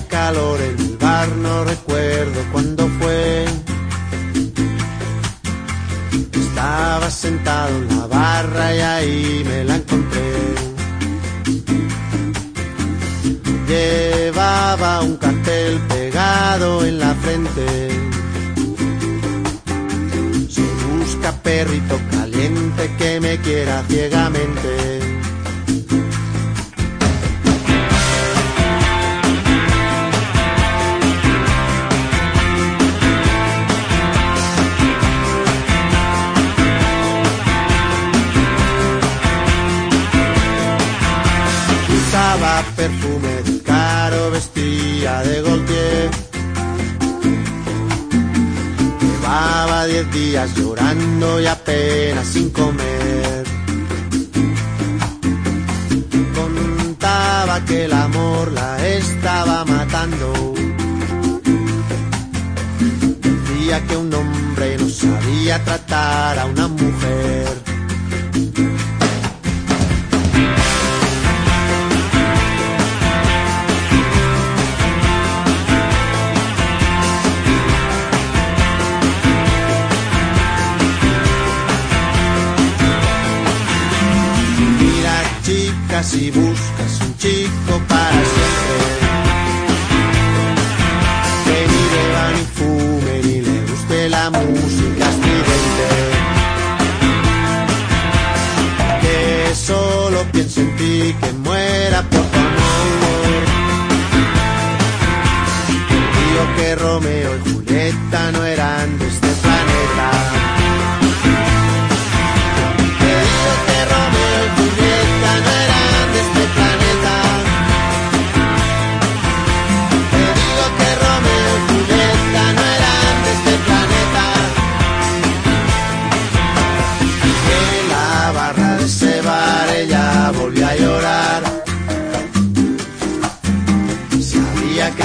calor en el bar, no recuerdo cuándo fue. Estaba sentado en la barra y ahí me la encontré. Llevaba un cartel pegado en la frente. Se busca perrito caliente que me quiera ciegamente. Usaba perfume caro, vestía de Gaultier. Llevaba diez días llorando y apenas sin comer. Contaba que el amor la estaba matando. Decía que un hombre no sabía tratar a una mujer. Chica si buscas un chico para siempre. Que ni beba ni fume ni le guste la música estridente. Que solo piense en ti, que muera por tu amor. Que Romeo y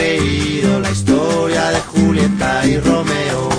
La historia de Julieta y Romeo.